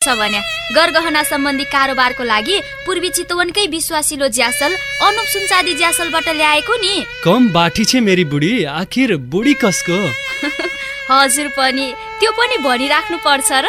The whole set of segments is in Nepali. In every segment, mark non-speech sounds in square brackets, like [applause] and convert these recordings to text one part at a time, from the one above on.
भने गरगहना सम्बन्धी कारोबारको लागि पूर्वी चितवनकै विश्वासिलो ज्यासल अनुप सुनचादी ज्यासलबाट ल्याएको नि। कम बाठी छे मेरी बुढी आखिर बुढी कसको? [laughs] हजुर पनि त्यो पनि भनिराख्नु पर्छ र।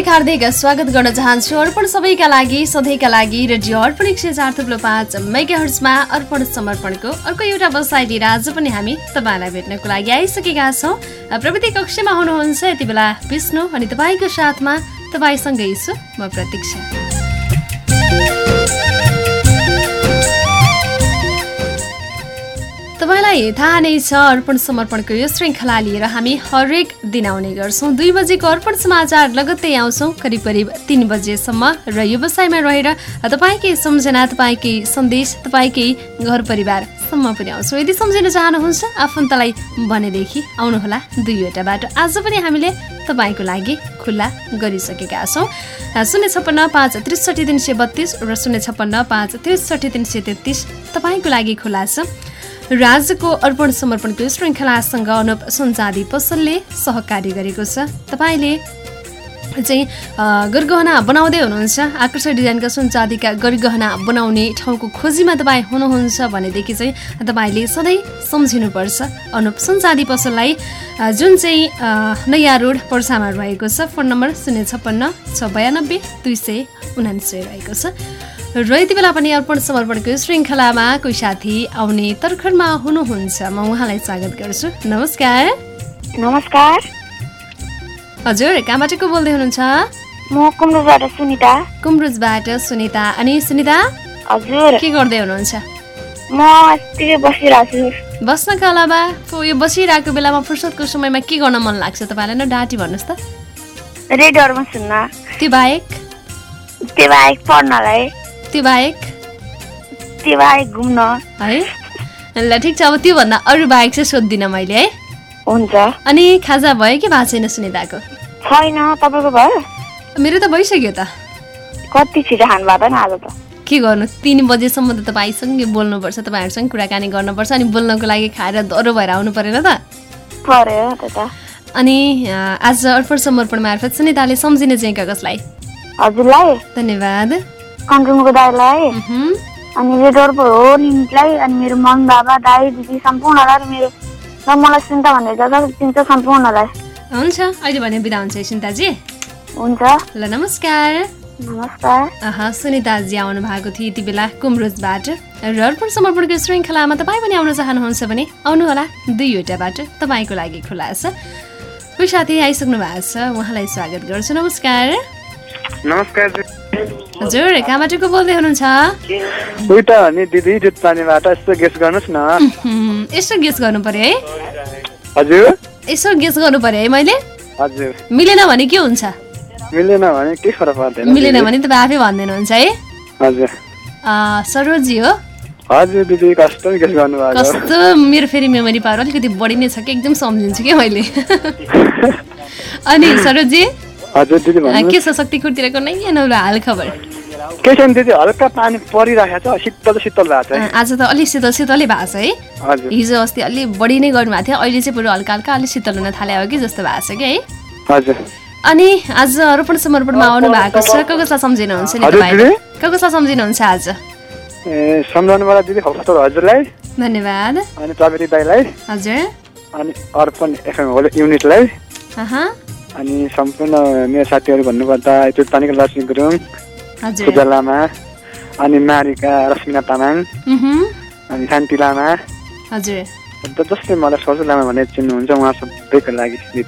हार्दिक हार्दिक स्वागत गर्न चाहन्छु अर्पण सबैका लागि सधैँका लागि रेडियो अर्पण एक सय चार थुप्रो पाँच मेगा हर्समा अर्पण समर्पणको अर्को एउटा बसाइ लिएर आज पनि हामी तपाईँलाई भेट्नको लागि आइसकेका छौँ। प्रविधि कक्षमा हुनुहुन्छ यति बेला विष्णु अनि तपाईँको साथमा तपाईँसँगै छु म प्रतीक्षा। तपाईँलाई थाहा नै छ अर्पण समर्पणको यो श्रृङ्खला लिएर हामी हरेक दिन आउने गर्छौँ। दुई बजेको अर्पण समाचार लगत्तै आउँछौँ करिब करिब तिन बजेसम्म र व्यवसायमा रहेर तपाईँकै सम्झना तपाईँकै सन्देश तपाईँकै घर परिवारसम्म आउँछौँ। यदि सम्झिन चाहनुहुन्छ आफन्तलाई भनेदेखि आउनुहोला दुईवटा बाटो। आज पनि हामीले तपाईँको लागि खुल्ला गरिसकेका छौँ। शून्य छप्पन्न पाँच त्रिसठी तिन सय बत्तिस र शून्य छप्पन्न पाँच त्रिसठी तिन सय तेत्तिस तपाईँको लागि खुल्ला छ। राज्यको अर्पण समर्पणको श्रृङ्खलासँग अनुप सञ्चादी पसलले सहकारी गरेको छ। तपाईँले चाहिँ गरगहना बनाउँदै हुनुहुन्छ। आकर्षक डिजाइनका सुनचाँदीका गरगहना बनाउने ठाउँको खोजीमा तपाईँ हुनुहुन्छ भनेदेखि चाहिँ तपाईँले सधैँ सम्झिनुपर्छ। अनुप सुनचाँदी पसललाई जुन चाहिँ नयाँ रोड पर्सामा रहेको छ फोन नम्बर शून्य छप्पन्न छ बयानब्बे दुई सय उनान्सय रहेको छ। र यति बेला पनि अर्पण समर्पणको श्रृङ्खलामा कोही साथी आउने तर्खरमा हुनुहुन्छ म उहाँलाई स्वागत गर्छु। नमस्कार। नमस्कार। हजुर कहाँबाट को बोल्दै हुनुहुन्छ? म कुम्रुजबाट सुनिता। कुम्रुजबाट सुनिता अनि सुनिता हजुर। के गर्दै हुनुहुन्छ? म बसिरहेको छु। बस्नका अलावा यो बसिरहेको बेलामा फुर्सदको समयमा के गर्न मन लाग्छ तपाईँलाई? न डाँटी भन्नुहोस् त। रेडियोहरूमा सुन्न। त्यो बाहेक? त्यो बाहेक पढ्नलाई। त्यो बाहेक त्यो बाहेक घुम्न। है? ल ठिक छ अब त्योभन्दा अरू बाहेक चाहिँ सोध्दिनँ मैले है? हुन्छ। अनि खाजा भयो कि भएको छैन सुनिताको छैन तपाईँको भयो? मेरो त भइसक्यो त। कति छिटो खानु भएको नि आज त? के गर्नु तिन बजेसम्म त तपाईँसँगै बोल्नुपर्छ तपाईँहरूसँग कुराकानी गर्नुपर्छ अनि बोल्नको लागि खाएर डह्रो भएर आउनु परेन त। अनि आज अर्पण समर्पण मार्फत सुनिताले सम्झिने चाहिँ कसलाई? हजुरलाई? धन्यवाद। कन्ट्रुङको दाईलाई। अनि रेडियोको हो निमलाई। अनि मेरो मम्मी बाबा दाई दिदी सम्पूर्णलाई र मेरो र मलाई सुन्ता भनेर जग्गा चिन्छ सम्पूर्णलाई। हुन्छ अहिले भने बिदा हुन्छ सुनिताजी। हुन्छ। ल नमस्कार। नमस्कार। अह सुनिताजी आउनु भएको थियो यति बेला कुमरोजबाट। र अर्पण समर्पणको श्रृङ्खलामा तपाईँ पनि आउन चाहनुहुन्छ भने आउनुहोला दुईवटा बाटो तपाईँको लागि खुला छ। कोही साथी आइसक्नु भएको छ उहाँलाई स्वागत गर्छु। नमस्कार। नमस्कार हजुर कहाँबाट को बोल्दै हुनुहुन्छ? उल्टा हो नि दिदी दुध पानीबाट यस्तो गेस गर्नुहोस् न। यसो गेस गर्नु पर्यो है। हजुर? यसो गेस गर्नु पर्यो है मैले? हजुर। मिलेन भने के हुन्छ? मिलेन भने के फरक पर्दैन मिलेन? भने तपाईँ आफै भनिदिनुहुन्छ है। हजुर। सरोजी हो? हजुर दिदी कस्तो गेस गर्नुभएको? कस्तो मेरो फेरि मेमोरी पावर अलिकति बढी नै छ कि एकदम सम्झिन्छु कि मैले। [laughs] अनि सरोजी के छ शक्तिखुरतिरको नै? नौलो हाल खबर के छैन दिदी? हल्का पानी परिरहेको छ शीतल शीतल भएको छ आज त अलिक शीतल शीतलै भएको छ है। हिजो अस्ति अलि बढी नै गर्नुभएको थियो अहिले चाहिँ पुरो हल्का हल्का अलिक शीतल हुन थाल्यो हो कि जस्तो भएको छ कि है। हजुर। अनि आज रोपण समर्पणमा आउनु भएको छ। को कसलाई सम्झिनुहुन्छ नि तपाईँ। को कसलाई सम्झिनुहुन्छ आज? ए सम्झाउनुबाट दिदी हप्ता हजुरलाई। धन्यवाद। अनि प्रविधि दाईलाई। हजुर। अनि अर्पण एफएम होल युनिटलाई। अहँ, अनि सम्पूर्ण मेरो साथीहरू भन्नुपर्दा चुटपानीको लक्ष्मी गुरुङ पूजा लामा अनि मारिका रश्मिना तामाङ अनि शान्ति लामा। हजुर। जसले मलाई सरजु लामा भनेर चिन्नुहुन्छ उहाँ सबैको लागि दिदी।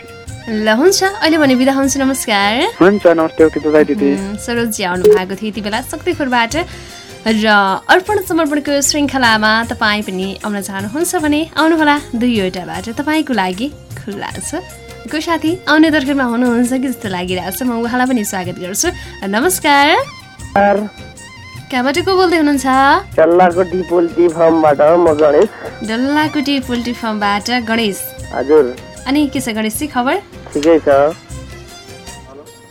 ल हुन्छ। अहिले भने बिदा हुन्छ नमस्कार। हुन्छ नमस्ते ओके बाई दिदी। सरोजी आउनु भएको थियो यति बेला शक्तिखोरबाट र अर्पण समर्पणको श्रृङ्खलामा तपाईँ पनि आउन चाहनुहुन्छ भने आउनुहोला दुईवटा बाटो तपाईँको लागि खुल्ला छ। को साथी? आउने दर्शनमा हुनुहुन्छ कि जस्तो लागिरहेको छ म उहाँलाई पनि स्वागत गर्छु। नमस्कार। कहाँबाट को बोल्दै हुनुहुन्छ? चल्लाकोटी पोल्ट्री फार्मबाट म गणेश। डल्लाकुटी पोल्ट्री फार्मबाट गणेश। हजुर। अनि के छ गणेशजी खबर? ठिकै छ।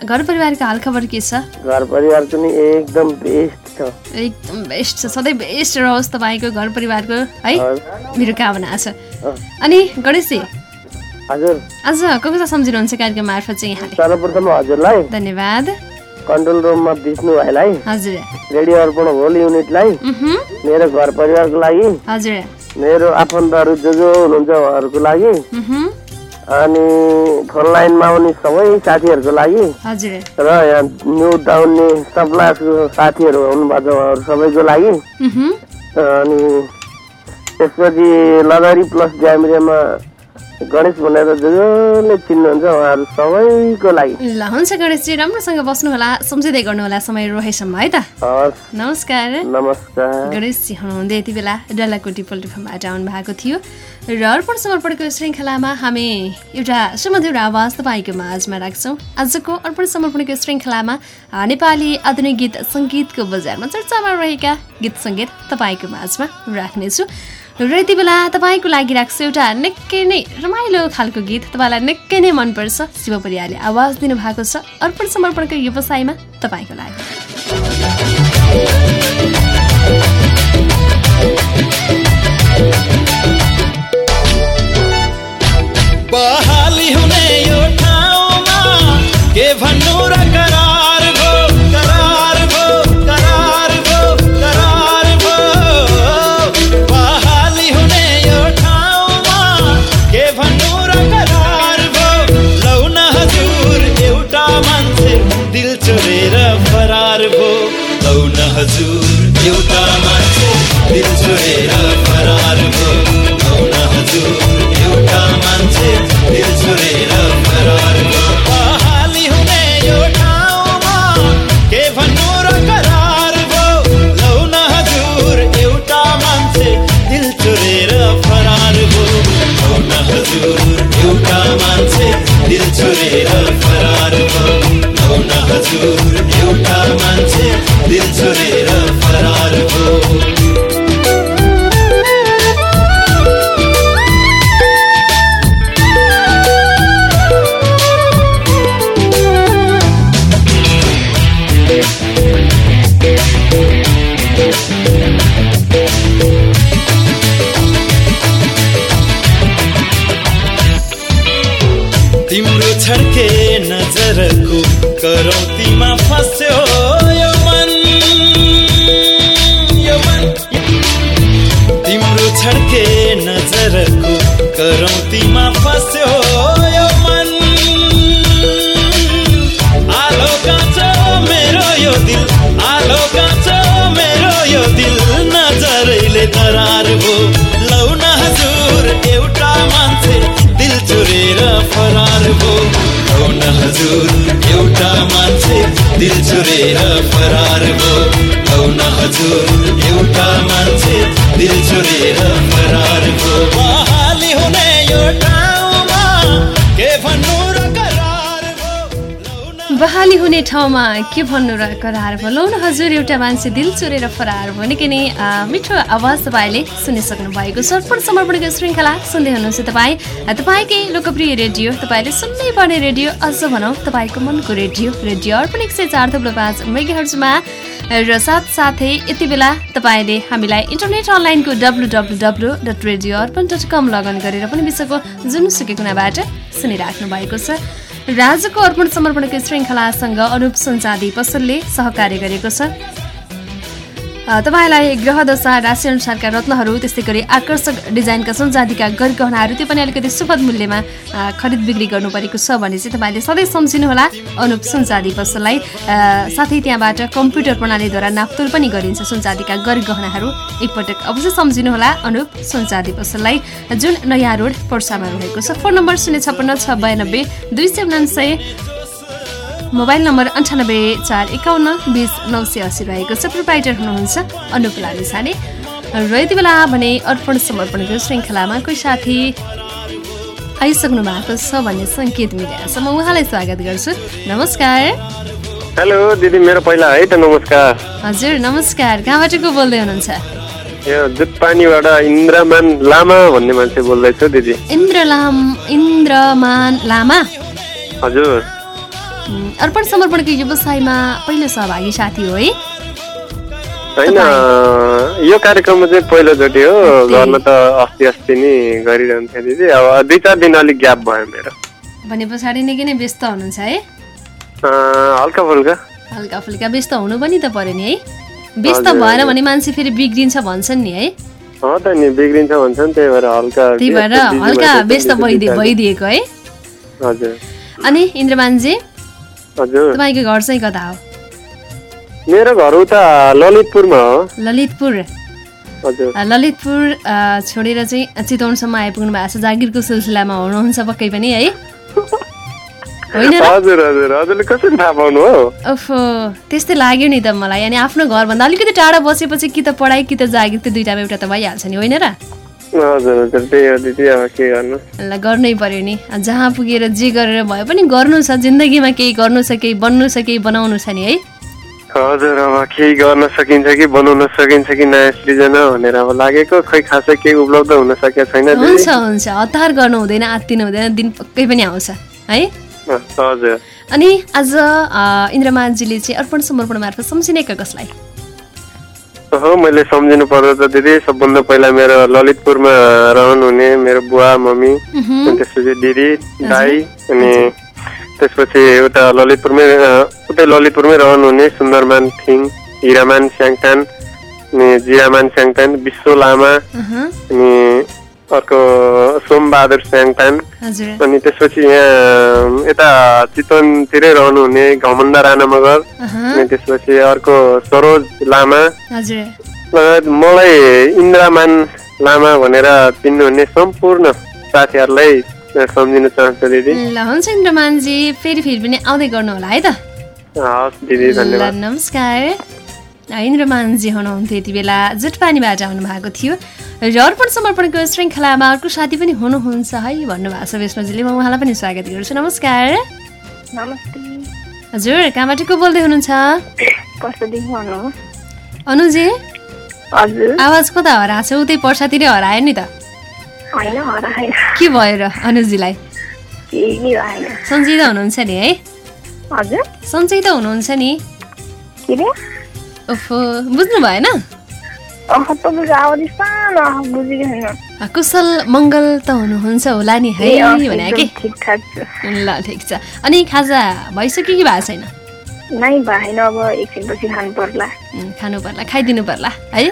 घर परिवारको हालखबर के छ? घर परिवार पनि एकदम बेस्ट छ। एकदम बेस्ट छ सधैँ बेस्ट रहोस् तपाईँको घर परिवारको है। मेरो कामना छ। अनि गणेशजी हजुर। आज को कसलाई सम्झिनुहुन्छ कार्यक्रम मार्फत चाहिँ यहाँले? सर्वप्रथम हजुरलाई धन्यवाद। कन्ट्रोल रुममा विष्णु भाइलाई। हजुर। रेडियो अर्पण होल युनिटलाई। मेरो घर परिवारको लागि। हजुर। मेरो आफन्तहरू जो जो हुनुहुन्छ उहाँहरूको लागि। अनि फोन लाइनमा आउने सबै साथीहरूको लागि। हजुर। र यहाँ न्यु डाउन्ने सप्लायर्सको साथीहरू हुनुभएको छ उहाँहरू सबैको लागि। अनि त्यसपछि लदरी प्लस ज्यामिरेमा गणेश भनेर जो जसले चिन्नुहुन्छ उहाँहरू सबैको लागि। ल हुन्छ गणेशजी राम्रोसँग बस्नुहोला सम्झिँदै गर्नुहोला समय रहेसम्म है त। नमस्कार। नमस्कार। गणेशजी हुनुहुन्थ्यो यति बेला डल्लाकोटी पोल्ट्री फार्मबाट आउनु भएको थियो। र अर्पण समर्पणको श्रृङ्खलामा हामी एउटा सुमधुर आवाज तपाईँको माझमा राख्छौँ। आजको अर्पण समर्पणको श्रृङ्खलामा नेपाली आधुनिक गीत सङ्गीतको बजारमा चर्चामा रहेका गीत सङ्गीत तपाईँको माझमा राख्नेछु। र यति बेला तपाईँको लागि राख्छु एउटा निकै नै रमाइलो खालको गीत तपाईँलाई निकै नै मनपर्छ। शिव परियारले आवाज दिनुभएको छ। अर्पण समर्पणको व्यवसायमा तपाईँको लागि। बहाली हुने यो ठाउँमा के भन्नु र करार हजुर एउटा मान्छे दिल चोरेर बहाली हुने ठाउँमा के भन्नु र करार भयो लौ न हजुर एउटा मान्छे दिल चोरेर फरार भयो निकै नै मिठो आवाज तपाईँले सुनिसक्नु भएको छ। अर्पण समर्पणको श्रृङ्खला सुन्दै हुनुहुन्छ तपाईँ। तपाईँकै लोकप्रिय रेडियो तपाईँले सुन्नै पर्ने रेडियो अझ भनौँ तपाईँको मनको रेडियो रेडियो अर्पण एक सय चार थुप्रो पाँच मेगाहर्जमा र साथसाथै यति बेला तपाईँले हामीलाई इन्टरनेट अनलाइनको W W W dot radio Arpan dot com login गरेर पनि विश्वको जुनसुकै कुनाबाट सुनिराख्नु भएको छ। राजको अर्पण समर्पणको श्रृङ्खलासँग अनुप सञ्चादी पसलले सहकार्य गरेको छ। तपाईँलाई ग्रह दशा राशि अनुसारका रत्नहरू त्यस्तै गरी आकर्षक डिजाइनका सुनचाँदीका गरगहनाहरू त्यो पनि अलिकति सुपथ मूल्यमा खरिद बिक्री गर्नु परेको छ भने चाहिँ तपाईँले सधैँ सम्झिनुहोला अनुप सुनचाँदी पसललाई। साथै त्यहाँबाट कम्प्युटर प्रणालीद्वारा नापतोल पनि गरिन्छ सुनचाँदीका गरगहनाहरू। एकपटक अवश्य सम्झिनुहोला अनुप सुनचाँदी पसललाई। जुन नयाँ रोड पर्सामा रहेको छ फोन नम्बर शून्य छप्पन्न छ बयानब्बे दुई सय उनान्सय मोबाइल नम्बर अन्ठानब्बे चार एकाउन्न बिस नौ सय असी रहेको छ प्रोपाइटर हुनुहुन्छ अनुप लामिछाने र यति बेला भने अर्पण समर्पणको श्रृङ्खलामा कोही साथी आइसक्नु भएको छ भन्ने सङ्केत मिलेको छ म उहाँलाई स्वागत गर्छु। नमस्कार। हेलो दिदी मेरो पहिला है त नमस्कार। हजुर नमस्कार। कहाँबाट को बोल्दै हुनुहुन्छ? यो जुटपानीबाट इन्द्रमान लामा भन्ने मान्छे बोल्दैछु दिदी। इन्द्र लाम इन्द्रमान लामा? हजुर। अर्पण समर्पणको व्यवसायमा पहिलो सहभागी साथी हो है? होइन यो कार्यक्रममा चाहिँ पहिलोचोटि हो। गर्न त अस्ति अस्ति नि गरिरहन्थ्यो दिदी। अब दुई चार दिन अलिक ग्याप भयो मेरो। भने पछाडि निकै नै व्यस्त हुनुहुन्छ है? हल्का फुल्का। हल्का फुल्का। व्यस्त हुनु पनि त पर्यो नि है? व्यस्त भएर। भने मान्छे फेरि बिग्रिन्छ भन्छन् नि है? त नि बिग्रिन्छ भन्छन् त्यही भएर हल्का त्यही भएर हल्का व्यस्त। भइदिएको है। हजुर। अनि इन्द्रमानजी? हजुर। तपाईँको घर चाहिँ कता हो? मेरो घर उता ललितपुरमा हो। ललितपुर। ललितपुर छोडेर चाहिँ चितवनसम्म आइपुग्नु भएको छ। जागिरको सिलसिलामा हुनुहुन्छ पक्कै पनि है? होइन र? हजुर हजुर। हजुरले कसरी थाहा पाउनु हो? ओफो त्यस्तै लाग्यो नि त मलाई। अनि आफ्नो घरभन्दा अलिकति टाढा बसेपछि कि त पढाइ कि त जागिर त्यो दुइटामा एउटा त भइहाल्छ नि होइन र? ल गर्नै? पर्यो नि। जहाँ पुगेर जे गरेर भए पनि गर्नु छ जिन्दगीमा केही गर्नु छ केही बन्नु छ केही बनाउनु छ नि है? हजुर अब केही गर्न सकिन्छ कि बनाउन सकिन्छ कि नयाँ सृजना भनेर अब लागेको। खै खासै केही उपलब्ध हुन सकेको छैन हुन्छ हुन्छ। हतार गर्नु हुँदैन आत्तिनु हुँदैन दिन पक्कै पनि आउँछ है? हजुर। अनि आज अ, इन्द्रमानजीले चाहिँ अर्पण समर्पण मार्फत सम्झिने कसलाई हो मैले सम्झिनु पर्दा त दिदी सबभन्दा पहिला मेरो ललितपुरमा रहनुहुने मेरो बुवा मम्मी अनि त्यसपछि दिदी दाई अनि त्यसपछि उता ललितपुरमै उतै ललितपुरमै रहनुहुने सुन्दरमान थिङ हिरामान स्याङटान अनि जिरामान स्याङटान विश्व लामा अनि अर्को सोमबहादुर स्याङटान हजुर। अनि त्यसपछि यहाँ यता चितवनतिरै रहनुहुने घमण्डा राणा मगर अनि त्यसपछि अर्को सरोज लामा। मलाई इन्द्रमान लामा भनेर चिन्नुहुने सम्पूर्ण साथीहरूलाई सम्झिन चाहन्छु दिदी। ल हुन्छ इन्द्रमानजी फेरि फेरि पनि आउँदै गर्नु होला है त। हस् दिदी धन्यवाद। नमस्कार। इन्द्रमानजी हुनुहुन्थ्यो यति बेला। जुटपानीबाट आउनु भएको थियो। र अर्पण समर्पणको श्रृङ्खलामा अर्को साथी पनि हुनुहुन्छ है भन्नुभएको छ विष्णुजीले। म उहाँलाई पनि स्वागत गर्छु। नमस्कार। हजुर कहाँबाट को बोल्दै हुनुहुन्छ? अनुजी? आवाज कता हराएको छ? उतै पर्सातिरै हरायो नि त। के भयो र अनुजीलाई? सन्चै त हुनुहुन्छ नि है? सन्चै त हुनुहुन्छ नि? ओफो बुझ्नु भएन? कुशल मङ्गल त हुनुहुन्छ होला नि है भने कि ल ठिक छ। अनि खाजा भइसक्यो कि भएको छैन? खानु पर्ला। खाइदिनु पर्ला है?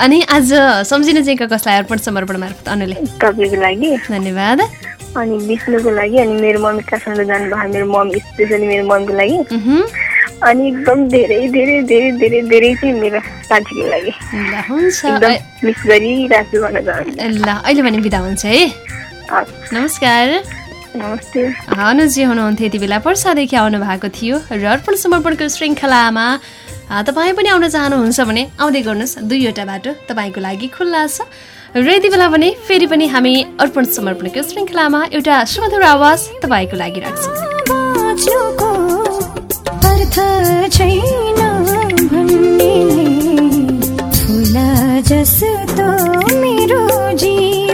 अनि आज सम्झिने चाहिँ कसलाई अर्पण समर्पण मार्फत अनुले? तपाईँको लागि। धन्यवाद। अनि विष्णुको लागि अनि मेरो मम्मी काठमाडौँ जानुभयो मेरो मम्मी स्पेसली मेरो मम्मीको लागि। अनि एकदम धेरै धेरै धेरै धेरै धेरै चाहिँ मेरो साथीको लागि। ल हुन्छ। एकदम ऐ- मिस गरिरहेको भन्न चाहन्छु। ल अहिले भने बिदा हुन्छ है। नमस्कार। नमस्ते। अनुजी हुनुहुन्थ्यो यति बेला। पर्सादेखि आउनु भएको थियो र अर्पण समर्पणको श्रृङ्खलामा। तपाईँ पनि आउन चाहनुहुन्छ भने आउँदै गर्नुहोस्। दुईवटा बाटो तपाईँको लागि खुल्ला छ। र यति बेला भने फेरि पनि हामी अर्पण समर्पणको श्रृङ्खलामा एउटा सुमधुर आवाज तपाईँको लागि राख्छौँ। अर्थ छैन भन्ने फुल जस्तो मेरो जीवन।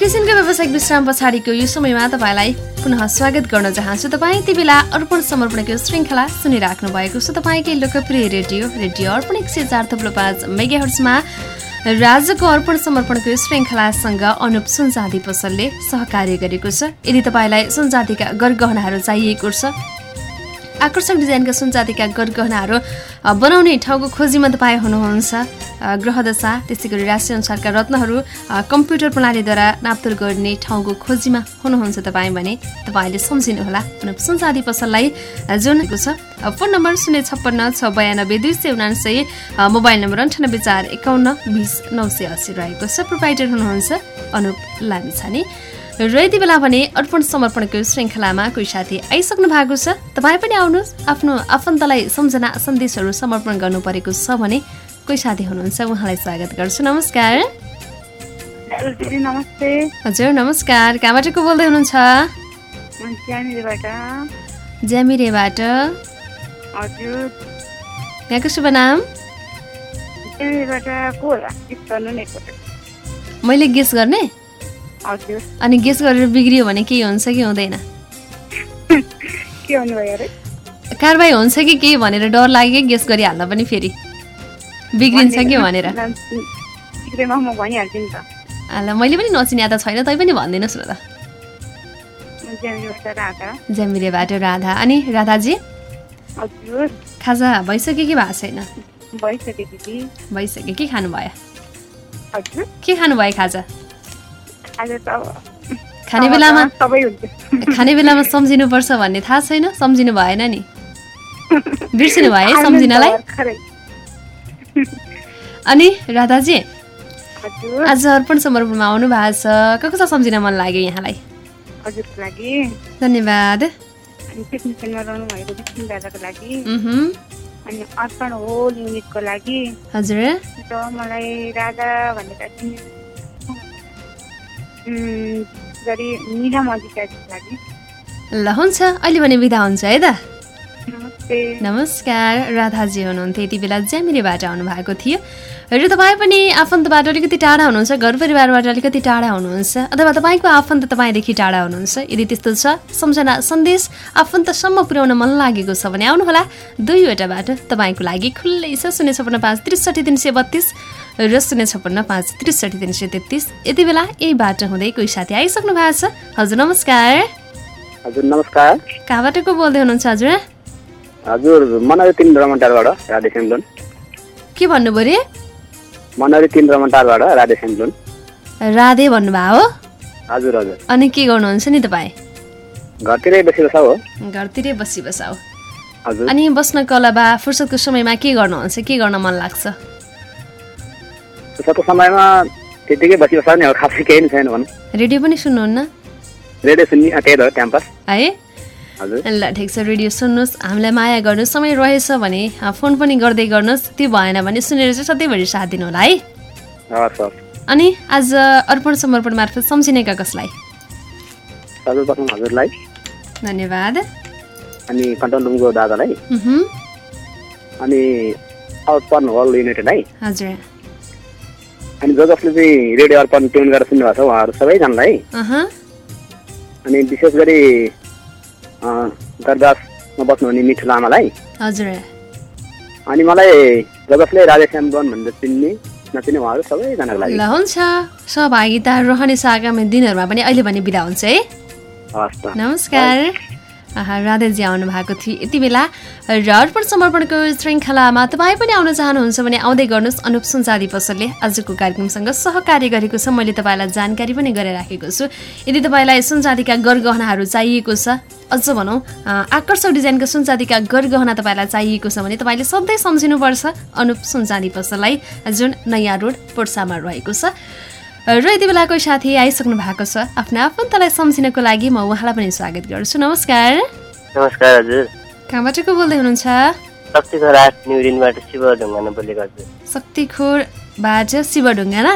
एकैछिनको व्यावसायिक विश्राम पछाडिको यो समयमा तपाईँलाई पुनः स्वागत गर्न चाहन्छु। तपाईँ यति बेला अर्पण समर्पणको श्रृङ्खला सुनिराख्नु भएको छ। तपाईँकै लोकप्रिय रेडियो रेडियो अर्पण एक सय चार थप्लो पाँच मेगाहर्समा राज्यको अर्पण समर्पणको श्रृङ्खलासँग अनुप सुनचाँदी पसलले सहकार्य गरेको छ। यदि तपाईँलाई सुनचाँदीका गरगहनाहरू चाहिएको छ आकर्षक डिजाइनका सुनचाँदीका गरगहनाहरू अ, बनाउने ठाउँको खोजीमा तपाईँ हुनुहुन्छ। ग्रहदशा त्यसै गरी राशिअनुसारका रत्नहरू कम्प्युटर प्रणालीद्वारा नाप्तोल गर्ने ठाउँको खोजीमा हुनुहुन्छ तपाईँ भने तपाईँले सम्झिनुहोला। सुनचाँदी पसललाई अ, जोडिएको छ फोन नम्बर शून्य छप्पन्न छ बयानब्बे दुई सय उनासय अ, मोबाइल नम्बर अन्ठानब्बे चार एकाउन्न बिस नौ सय अस्सी रहेको छ। प्रोभाइडर हुनुहुन्छ अनुप लामिछाने। र यति बेला भने अर्पण समर्पणको श्रृङ्खलामा कोही साथी आइसक्नु भएको छ? तपाईँ पनि आउनुहोस्। आफ्नो आफन्तलाई सम्झना सन्देशहरू समर्पण गर्नु परेको छ भने कोही साथी हुनुहुन्छ उहाँलाई स्वागत गर्छु। नमस्कार। हजुर नमस्कार। कहाँबाट को बोल्दै हुनुहुन्छ? ज्यामिरेबाट यहाँको शुभ नाम? मैले गेस गर्ने? अनि गेस गरेर बिग्रियो भने के हुन्छ कि हुँदैन? कारवाही हुन्छ कि के भनेर डर लाग्यो कि गेस गरिहाल्दा पनि फेरि? बिग्रिन्छ कि भनेर? ल मैले पनि नचिने त छैन तै पनि भनिदिनुहोस् न त। ज्यामिरेबाट राधा। अनि राधाजी? खाजा भइसक्यो कि भएको छैन? भइसक्यो के खानुभयो? के खानुभयो खाजा? खाने बेलामा खाने बेलामा सम्झिनुपर्छ भन्ने थाहा छैन? सम्झिनु भएन नि। बिर्सिनु [laughs] भयो है सम्झिनलाई। अनि राधाजी आज अर्पण समर्पणमा आउनु भएको छ। को कसलाई सम्झिन मन लाग्यो यहाँलाई? धन्यवाद। अनि अर्पण होल युनिटको लागि। हजुर। मलाई राजा भनेर गरी निरा अधिकारीको लागि ल हुन्छ। अहिले भने बिदा हुन्छ है त? नमस्कार। राधाजी हुनुहुन्थ्यो। यति बेला ज्यामिरेबाट आउनुभएको थियो। र तपाईँ पनि आफन्तबाट अलिकति टाढा हुनुहुन्छ घर परिवारबाट अलिकति टाढा हुनुहुन्छ अथवा तपाईँको आफन्त तपाईँदेखि टाढा हुनुहुन्छ। यदि त्यस्तो छ सम्झना सन्देश आफन्तसम्म पुर्याउन मन लागेको छ भने आउनुहोला। दुईवटा बाटो तपाईँको लागि खुल्लै छ। शून्य छपन्न पाँच त्रिसठी तिन सय बत्तिस। र शून्य छपन्न पाँच त्रिसठी तिन सय तेत्तिस। यति बेला यही बाटो हुँदै कोही साथी आइसक्नु भएको छ। हजुर नमस्कार। हजुर नमस्कार। कहाँबाट को बोल्दै हुनुहुन्छ हजुर? हजुर मनरी तिन रमनटारबाट राधे सेम्लोन के भन्नुभयो रे मनरी तिन रमनटारबाट राधे सेम्लोन राधे भन्नुभयो हो? हजुर हजुर। अनि के गर्नुहुन्छ नि तपाईँ? घरतिरै बसी बसा हो। घरतिरै बसी बसाउ। हजुर। अनि बस्नको अलावा फुर्सदको समयमा के गर्नुहुन्छ के गर्न मन लाग्छ? त्यसको समयमा त्यतिकै बसी बसा नि हो खासै केही नि छैन भनौँ रेडियो पनि सुन्नुहुन्न रेडियो सुन्ने त्यही त हो क्याम्पस है ल ठिक छ रेडियो सुन्नुहोस् हामीलाई माया गर्नु समय रहेछ भने फोन पनि गर्दै गर्नुहोस् त्यो भएन भने सुनेर चाहिँ सधैँभरि साथ दिनु होला है अनि आज अर्पण समर्पण मार्फत सम्झिनेका कसलाई हजुरलाई धन्यवाद अनि कन्ट्रोल रुमको दादालाई अनि अर्पण होल युनाइटेडलाई हजुर अनि जो जसले चाहिँ रेडियो अर्पण ट्युन गरेर सुन्नुभएको छ उहाँहरू सबैजनालाई अनि विशेष गरी अँ, दरगासमा बस्नुहुने मिठो लामालाई। हजुर। अनि मलाई जो जसले राधेश्याम वन भनेर चिन्ने नचिन्ने उहाँहरू सबैजनाको लागि। ल हुन्छ। सहभागिता रहनेछ आगामी दिनहरूमा पनि अहिले भने बिदा हुन्छ है। नमस्कार। राधेजी आउनु भएको थियो यति बेला। र अर्पण समर्पणको श्रृङ्खलामा तपाईँ पनि आउन चाहनुहुन्छ भने आउँदै गर्नुहोस्। अनुप सुनसादी पसलले आजको कार्यक्रमसँग सहकार्य गरेको छ। मैले तपाईँलाई जानकारी पनि गराइराखेको छु। यदि तपाईँलाई सुनचाँदीका गरगहनाहरू चाहिएको छ अझ भनौँ आकर्षक डिजाइनका सुनचाँदीका गरगहना तपाईँलाई चाहिएको छ भने तपाईँले सधैँ सम्झिनुपर्छ। अनुप सुनचाँदी पसललाई जुन नयाँ रोड पोर्सामा रहेको छ। र यति बेला कोही साथी आइसक्नु भएको छ आफ्नो आफन्तलाई सम्झिनको लागि म उहाँलाई पनि स्वागत गर्छु। नमस्कार। नमस्कार हजुर। कहाँबाट को बोल्दै हुनुहुन्छ? शक्तिखर आठ न्युरिनबाट शिव ढुङ्गाना बोलेको हजुर। शक्तिखोरबाट शिवढुङ्गा न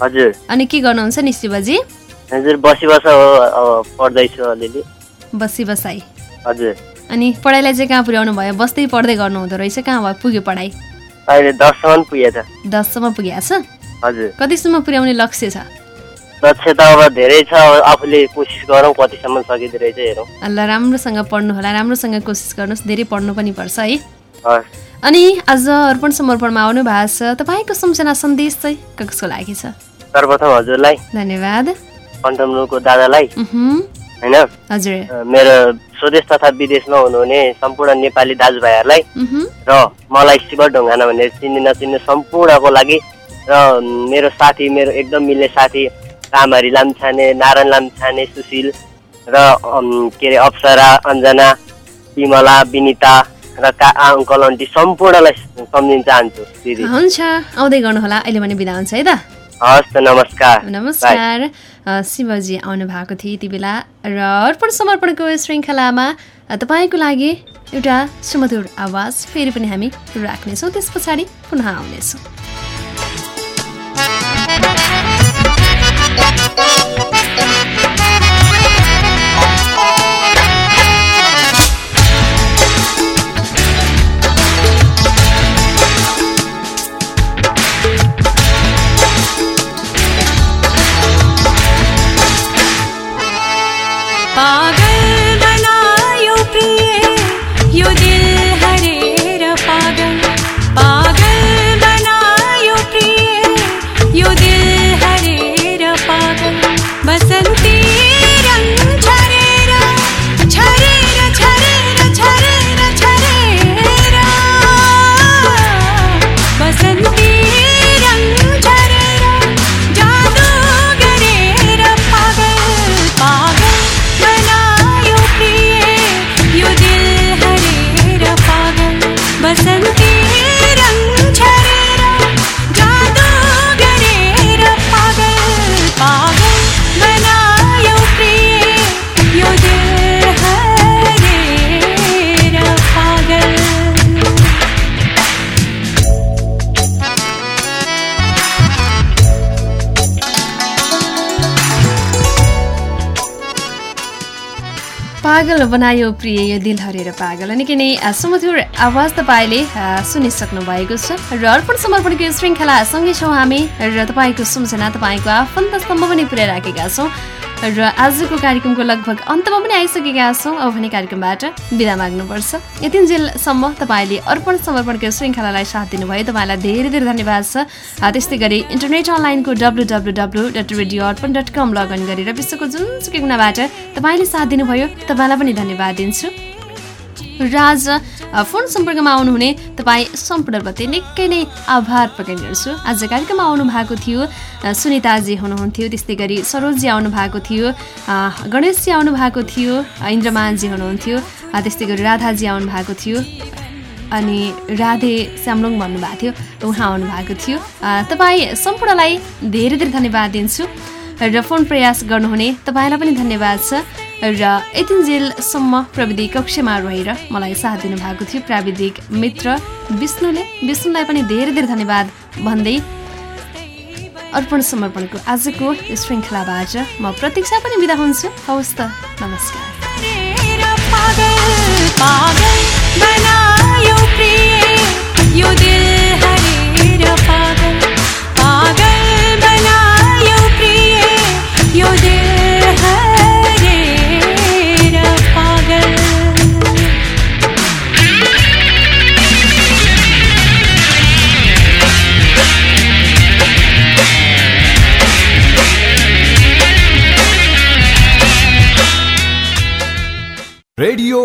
हजुर। अनि के गर्नुहुन्छ नि शिवजी? हजुर बसी बस हो पढ्दैछु अलिअलि। बसी बसाई हजुर। अनि पढाइलाई चाहिँ कहाँ पुर्याउनु भयो? बस्दै पढ्दै गर्नु हुँदो रहेछ कहाँ भयो? पुग्यो पढाइ? अहिले दससम्म पुगेछ दससम्म पुगेको छ? हजुर। कतिसम्म पुर्याउने लक्ष्य छ? लक्ष्य त अब धेरै छ। अब आफूले कोसिस गरौँ कतिसम्म सकिँदो रहेछ हेरौँ। ल राम्रोसँग पढ्नु होला राम्रोसँग कोसिस गर्नुहोस्। धेरै पढ्नु पनि पर्छ है। अनि आज अर्पण समर्पणमा आउनु भएको छ। तपाईँको सम्झना सन्देश चाहिँ कसको लागि छ? सर्वप्रथम हजुरलाई। धन्यवाद। कन्टमनुको दादालाई। होइन? हजुर। मेरो स्वदेश तथा विदेशमा हुनुहुने सम्पूर्ण नेपाली दाजुभाइहरूलाई र मलाई शिव ढुङ्गाना भनेर चिन्ने नचिन्ने सम्पूर्णको लागि र मेरो साथी मेरो एकदम मिल्ने साथी कामहरी लाम्छाने नारायण लाम्छाने सुशील र के अरे अप्सरा अञ्जना विमला विनिता र का अङ्कल आन्टी सम्पूर्णलाई सम्झिन चाहन्छु दिदी। हुन्छ आउँदै गर्नुहोला। अहिले भने बिदा हुन्छ है त? हस् नमस्कार। नमस्कार। शिवजी आउनु भएको थियो यति बेला र अर्पण समर्पणको श्रृङ्खलामा तपाईँको लागि एउटा सुमधुर आवाज फेरि पनि हामी राख्नेछौँ। त्यस पछाडि पुनः आउनेछौँ। बनायो प्रिय यो दिल हरेर पागल। निकै नै सुमधुर आवाज तपाईँले सुनिसक्नु भएको छ। र अर्पण समर्पणको श्रृङ्खला सँगै छौँ हामी र तपाईँको सम्झना तपाईँको आफन्तसम्म पनि पुर्याइराखेका छौँ। र आजको कार्यक्रमको लगभग अन्तमा पनि आइसकेका छौँ। अब भने कार्यक्रमबाट बिदा माग्नुपर्छ। यतिन्जेलसम्म तपाईँले अर्पण समर्पणको श्रृङ्खलालाई साथ दिनुभयो। तपाईँलाई धेरै धेरै धन्यवाद छ। त्यस्तै गरी इन्टरनेट अनलाइनको W W W dot radio Arpan dot com login गरेर विश्वको जुनसुकै कुनाबाट तपाईँले साथ दिनुभयो। तपाईँलाई पनि धन्यवाद दिन्छु। र आज अ, फोन सम्पर्कमा आउनुहुने तपाईँ सम्पूर्णप्रति निकै नै आभार प्रकट गर्छु। आज कार्यक्रममा आउनु भएको थियो सुनिताजी हुनुहुन्थ्यो त्यस्तै गरी सरोजी आउनु भएको थियो गणेशजी आउनु भएको थियो इन्द्रमानजी हुनुहुन्थ्यो त्यस्तै गरी राधाजी आउनु भएको थियो अनि राधे स्याम्लोङ भन्नुभएको थियो उहाँ आउनु भएको थियो तपाईँ सम्पूर्णलाई धेरै धेरै धन्यवाद दिन्छु र फोन प्रयास गर्नुहुने तपाईँलाई पनि धन्यवाद छ। र यतिन्जेलसम्म प्रविधि कक्षमा रहेर मलाई साथ दिनुभएको थियो प्राविधिक मित्र विष्णुले। विष्णुलाई पनि धेरै धेरै धन्यवाद भन्दै अर्पण समर्पणको आजको श्रृङ्खलाबाट म प्रतीक्षा पनि बिदा हुन्छु। हवस् त नमस्कार।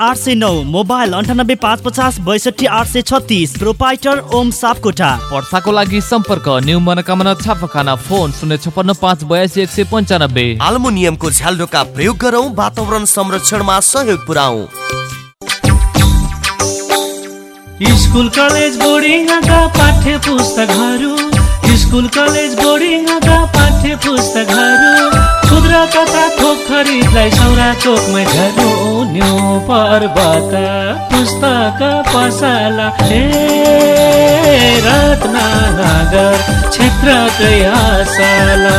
आठ सय नौ मोबाइल अन्ठानब्बे पाँच पचास बैसठी आठ सय छत्तिस प्रोपाइटर ओम सापकोटा। वर्षाको लागि सम्पर्क न्यू मनोकामना छापाखाना फोन शून्य छप्पन्न पाँच बयासी एक सय पन्चानब्बे। आल्मुनियमको झ्यालडोका प्रयोग गरौँ वातावरण संरक्षणमा सहयोग पुऱ्याउ स्कुल कलेज बोर्डिङका पाठ्य पुस्तकहरू। स्कुल कलेज बोर्डिङका पाठ्य पुस्तकहरू। खुद्रा तथा थोक खरिदलाई सौरा चोकमै झरो न्यू पर्वत। पुस्तक पसला रत्नगर क्षेत्रकै असला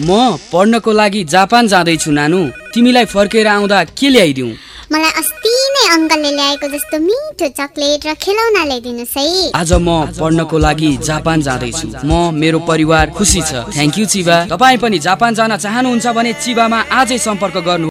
म पढ्नको लागि जापान जाँदैछु नानु। तिमीलाई फर्केर आउँदा के ल्याइदिउँ? मलाई अस्ति नै अङ्कलले ल्याएको जस्तो मिठो चक्लेट र खेलौना ल्याइदिनुहोस् है। आज म पढ्नको लागि जापान जाँदैछु। म मेरो परिवार खुसी छ। Thank you Chiba. तपाईँ पनि जापान जान चाहनुहुन्छ भने चिबामा आजै सम्पर्क गर्नु।